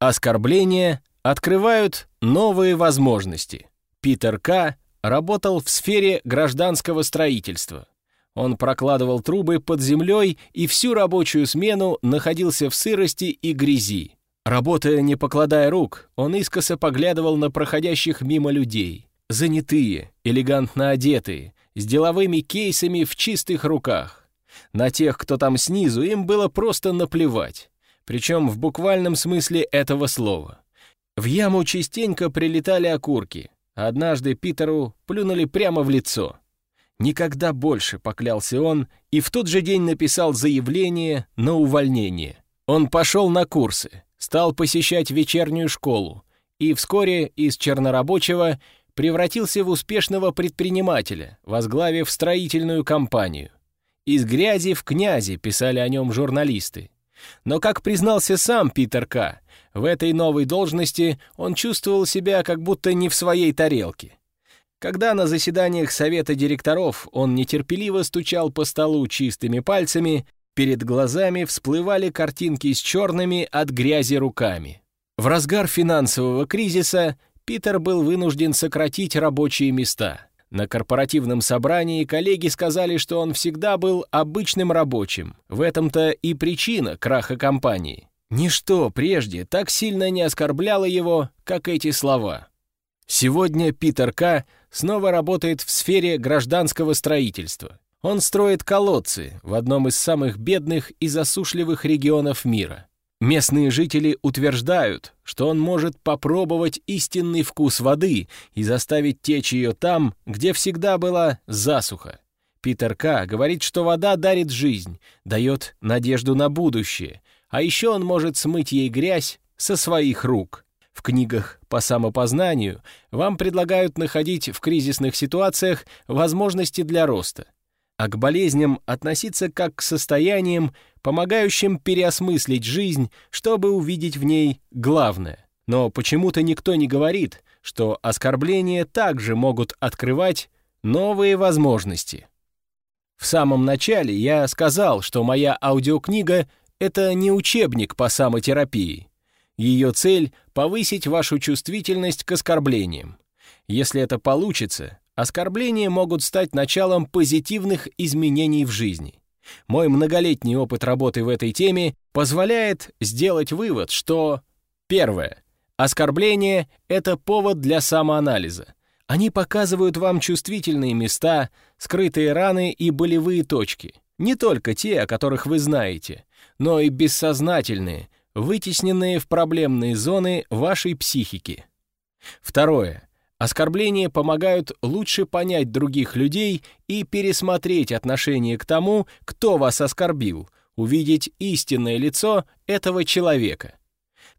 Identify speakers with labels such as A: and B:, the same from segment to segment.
A: Оскорбления открывают новые возможности. Питер К. работал в сфере гражданского строительства. Он прокладывал трубы под землей и всю рабочую смену находился в сырости и грязи. Работая, не покладая рук, он искоса поглядывал на проходящих мимо людей. Занятые, элегантно одетые, с деловыми кейсами в чистых руках. На тех, кто там снизу, им было просто наплевать причем в буквальном смысле этого слова. В яму частенько прилетали окурки. Однажды Питеру плюнули прямо в лицо. Никогда больше, поклялся он, и в тот же день написал заявление на увольнение. Он пошел на курсы, стал посещать вечернюю школу, и вскоре из чернорабочего превратился в успешного предпринимателя, возглавив строительную компанию. «Из грязи в князи» писали о нем журналисты. Но, как признался сам Питер К., в этой новой должности он чувствовал себя как будто не в своей тарелке. Когда на заседаниях совета директоров он нетерпеливо стучал по столу чистыми пальцами, перед глазами всплывали картинки с черными от грязи руками. В разгар финансового кризиса Питер был вынужден сократить рабочие места — на корпоративном собрании коллеги сказали, что он всегда был обычным рабочим. В этом-то и причина краха компании. Ничто прежде так сильно не оскорбляло его, как эти слова. Сегодня Питер К. снова работает в сфере гражданского строительства. Он строит колодцы в одном из самых бедных и засушливых регионов мира. Местные жители утверждают, что он может попробовать истинный вкус воды и заставить течь ее там, где всегда была засуха. Питер К. говорит, что вода дарит жизнь, дает надежду на будущее, а еще он может смыть ей грязь со своих рук. В книгах по самопознанию вам предлагают находить в кризисных ситуациях возможности для роста — а к болезням относиться как к состояниям, помогающим переосмыслить жизнь, чтобы увидеть в ней главное. Но почему-то никто не говорит, что оскорбления также могут открывать новые возможности. В самом начале я сказал, что моя аудиокнига — это не учебник по самотерапии. Ее цель — повысить вашу чувствительность к оскорблениям. Если это получится, Оскорбления могут стать началом позитивных изменений в жизни. Мой многолетний опыт работы в этой теме позволяет сделать вывод, что первое. Оскорбление — это повод для самоанализа. Они показывают вам чувствительные места, скрытые раны и болевые точки. Не только те, о которых вы знаете, но и бессознательные, вытесненные в проблемные зоны вашей психики. Второе. Оскорбления помогают лучше понять других людей и пересмотреть отношение к тому, кто вас оскорбил, увидеть истинное лицо этого человека.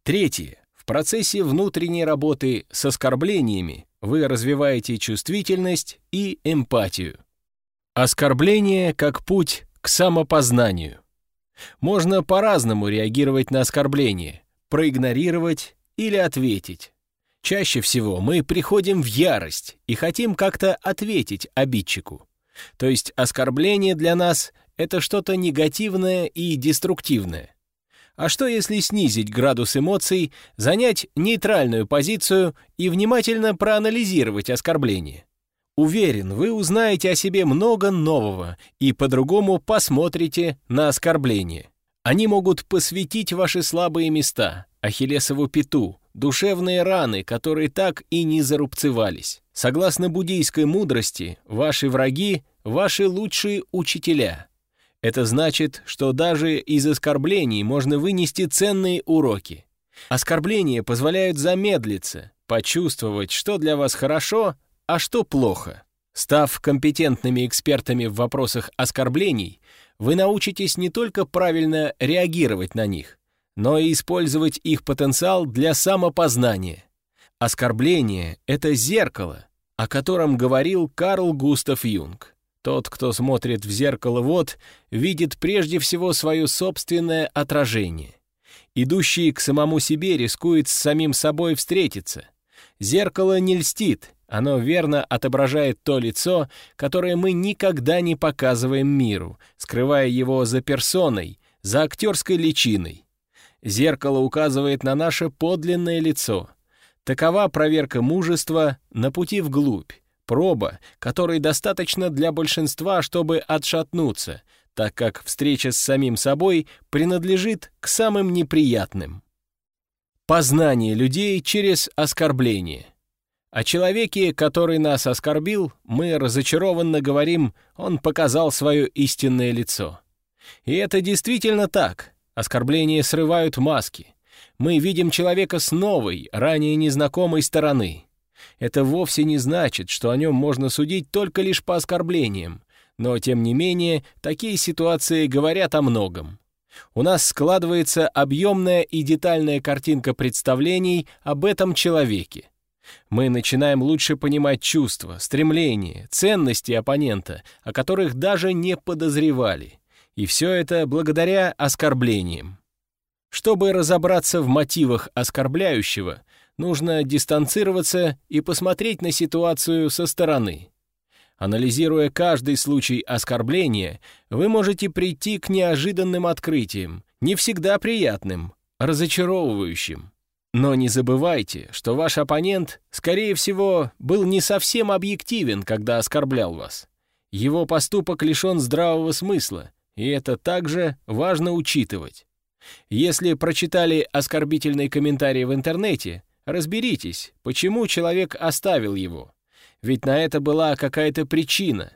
A: Третье. В процессе внутренней работы с оскорблениями вы развиваете чувствительность и эмпатию. Оскорбление как путь к самопознанию. Можно по-разному реагировать на оскорбление, проигнорировать или ответить. Чаще всего мы приходим в ярость и хотим как-то ответить обидчику. То есть оскорбление для нас — это что-то негативное и деструктивное. А что если снизить градус эмоций, занять нейтральную позицию и внимательно проанализировать оскорбление? Уверен, вы узнаете о себе много нового и по-другому посмотрите на оскорбление. Они могут посвятить ваши слабые места, ахиллесову пяту, душевные раны, которые так и не зарубцевались. Согласно буддийской мудрости, ваши враги — ваши лучшие учителя. Это значит, что даже из оскорблений можно вынести ценные уроки. Оскорбления позволяют замедлиться, почувствовать, что для вас хорошо, а что плохо. Став компетентными экспертами в вопросах оскорблений, вы научитесь не только правильно реагировать на них, но и использовать их потенциал для самопознания. Оскорбление — это зеркало, о котором говорил Карл Густав Юнг. Тот, кто смотрит в зеркало вот, видит прежде всего свое собственное отражение. Идущий к самому себе рискует с самим собой встретиться. Зеркало не льстит, оно верно отображает то лицо, которое мы никогда не показываем миру, скрывая его за персоной, за актерской личиной. Зеркало указывает на наше подлинное лицо. Такова проверка мужества на пути вглубь, проба, которой достаточно для большинства, чтобы отшатнуться, так как встреча с самим собой принадлежит к самым неприятным. Познание людей через оскорбление. О человеке, который нас оскорбил, мы разочарованно говорим, он показал свое истинное лицо. И это действительно так. Оскорбления срывают маски. Мы видим человека с новой, ранее незнакомой стороны. Это вовсе не значит, что о нем можно судить только лишь по оскорблениям, но, тем не менее, такие ситуации говорят о многом. У нас складывается объемная и детальная картинка представлений об этом человеке. Мы начинаем лучше понимать чувства, стремления, ценности оппонента, о которых даже не подозревали. И все это благодаря оскорблениям. Чтобы разобраться в мотивах оскорбляющего, нужно дистанцироваться и посмотреть на ситуацию со стороны. Анализируя каждый случай оскорбления, вы можете прийти к неожиданным открытиям, не всегда приятным, разочаровывающим. Но не забывайте, что ваш оппонент, скорее всего, был не совсем объективен, когда оскорблял вас. Его поступок лишен здравого смысла, и это также важно учитывать. Если прочитали оскорбительный комментарий в интернете, разберитесь, почему человек оставил его. Ведь на это была какая-то причина.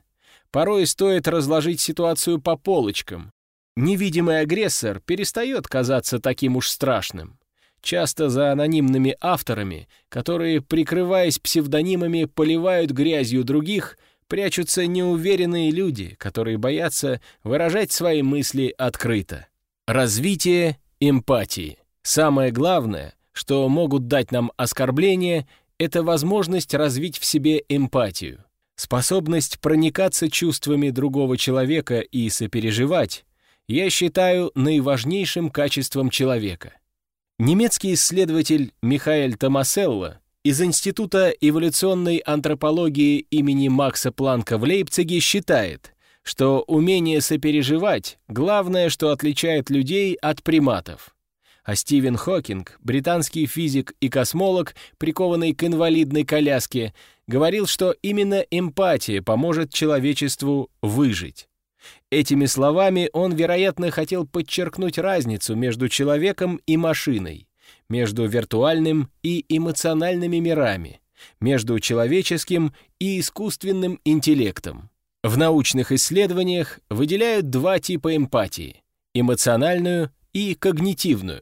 A: Порой стоит разложить ситуацию по полочкам. Невидимый агрессор перестает казаться таким уж страшным часто за анонимными авторами, которые, прикрываясь псевдонимами, поливают грязью других, прячутся неуверенные люди, которые боятся выражать свои мысли открыто. Развитие эмпатии. Самое главное, что могут дать нам оскорбления, это возможность развить в себе эмпатию. Способность проникаться чувствами другого человека и сопереживать, я считаю наиважнейшим качеством человека — Немецкий исследователь Михаэль Томаселло из Института эволюционной антропологии имени Макса Планка в Лейпциге считает, что умение сопереживать — главное, что отличает людей от приматов. А Стивен Хокинг, британский физик и космолог, прикованный к инвалидной коляске, говорил, что именно эмпатия поможет человечеству выжить. Этими словами он, вероятно, хотел подчеркнуть разницу между человеком и машиной, между виртуальным и эмоциональными мирами, между человеческим и искусственным интеллектом. В научных исследованиях выделяют два типа эмпатии — эмоциональную и когнитивную.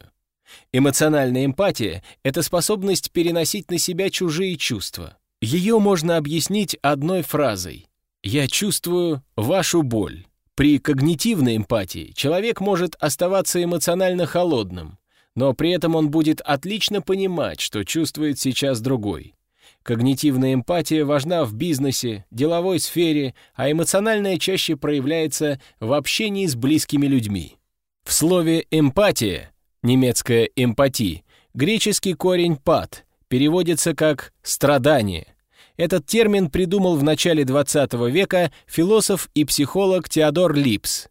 A: Эмоциональная эмпатия — это способность переносить на себя чужие чувства. Ее можно объяснить одной фразой «Я чувствую вашу боль». При когнитивной эмпатии человек может оставаться эмоционально холодным, но при этом он будет отлично понимать, что чувствует сейчас другой. Когнитивная эмпатия важна в бизнесе, деловой сфере, а эмоциональная чаще проявляется в общении с близкими людьми. В слове «эмпатия» немецкая «эмпати» греческий корень «пат» переводится как «страдание», этот термин придумал в начале XX века философ и психолог Теодор Липс.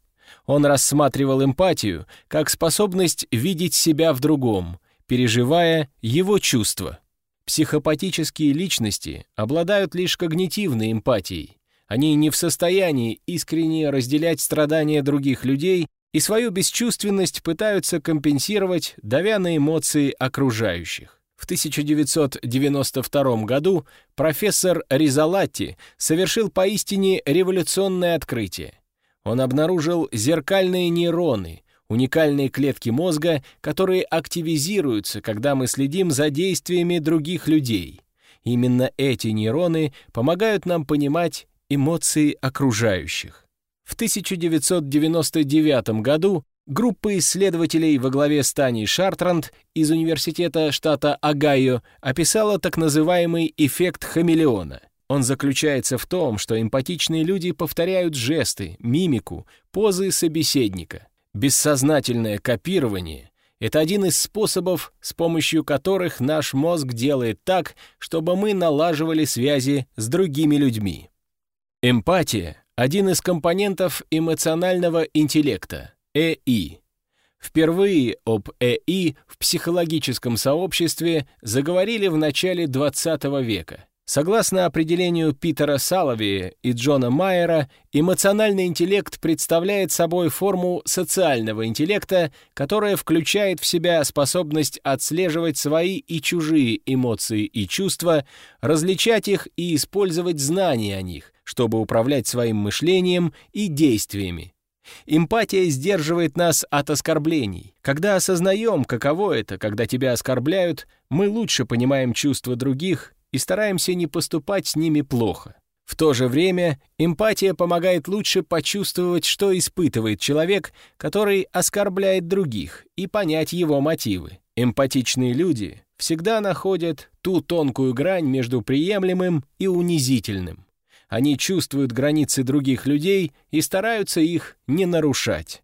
A: Он рассматривал эмпатию как способность видеть себя в другом, переживая его чувства. Психопатические личности обладают лишь когнитивной эмпатией. Они не в состоянии искренне разделять страдания других людей и свою бесчувственность пытаются компенсировать, давя на эмоции окружающих. В 1992 году профессор Ризалатти совершил поистине революционное открытие. Он обнаружил зеркальные нейроны, уникальные клетки мозга, которые активизируются, когда мы следим за действиями других людей. Именно эти нейроны помогают нам понимать эмоции окружающих. В 1999 году Группа исследователей во главе с Таней Шартранд из Университета штата Огайо описала так называемый эффект хамелеона. Он заключается в том, что эмпатичные люди повторяют жесты, мимику, позы собеседника. Бессознательное копирование — это один из способов, с помощью которых наш мозг делает так, чтобы мы налаживали связи с другими людьми. Эмпатия — один из компонентов эмоционального интеллекта. ЭИ. Впервые об ЭИ в психологическом сообществе заговорили в начале XX века. Согласно определению Питера Салови и Джона Майера, эмоциональный интеллект представляет собой форму социального интеллекта, которая включает в себя способность отслеживать свои и чужие эмоции и чувства, различать их и использовать знания о них, чтобы управлять своим мышлением и действиями. Эмпатия сдерживает нас от оскорблений. Когда осознаем, каково это, когда тебя оскорбляют, мы лучше понимаем чувства других и стараемся не поступать с ними плохо. В то же время эмпатия помогает лучше почувствовать, что испытывает человек, который оскорбляет других, и понять его мотивы. Эмпатичные люди всегда находят ту тонкую грань между приемлемым и унизительным. Они чувствуют границы других людей и стараются их не нарушать.